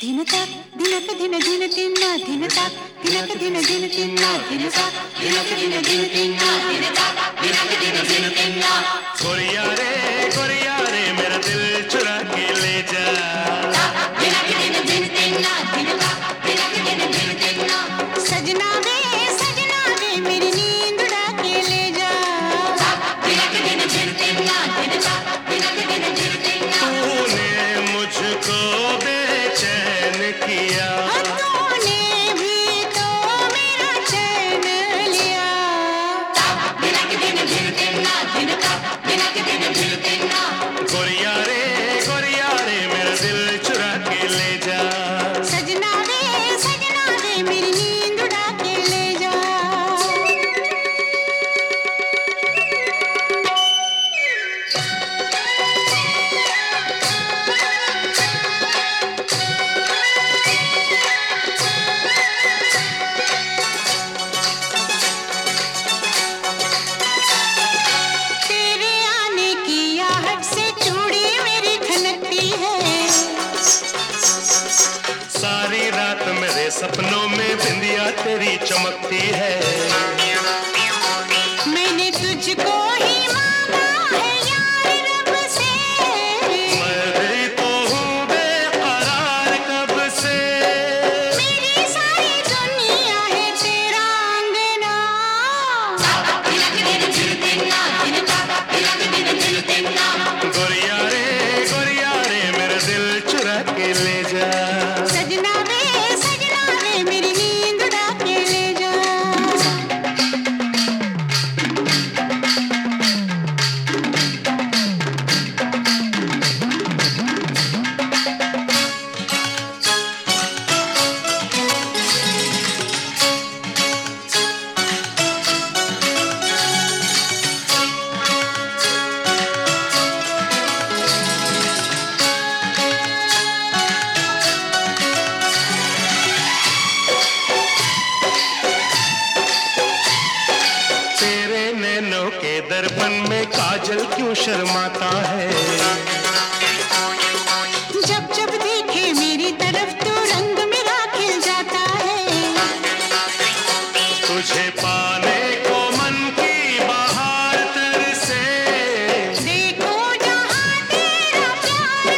दिन तक दिन दिन धिन तिन्ना धिन तक धिनक दिन धिन तिन्ना दिन तक धिनक धिन धिन तिन्ना धिन तक धिनक धिन धिन तिन्ना गोरिया रे गोरिया चमकती है। काजल क्यों शर्माता है? जब जब देखे मेरी तरफ़ तो रंग मेरा खिल जाता है। तुझे पाने को मन की बाहर तर से। देखो तेरा प्यार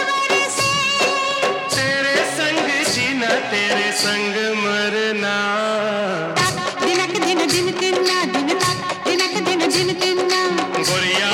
तेरे संग जीना तेरे संग मरना। दिनक दिन दिन दिन दिन तक दिन दिन दिन ना गोरिया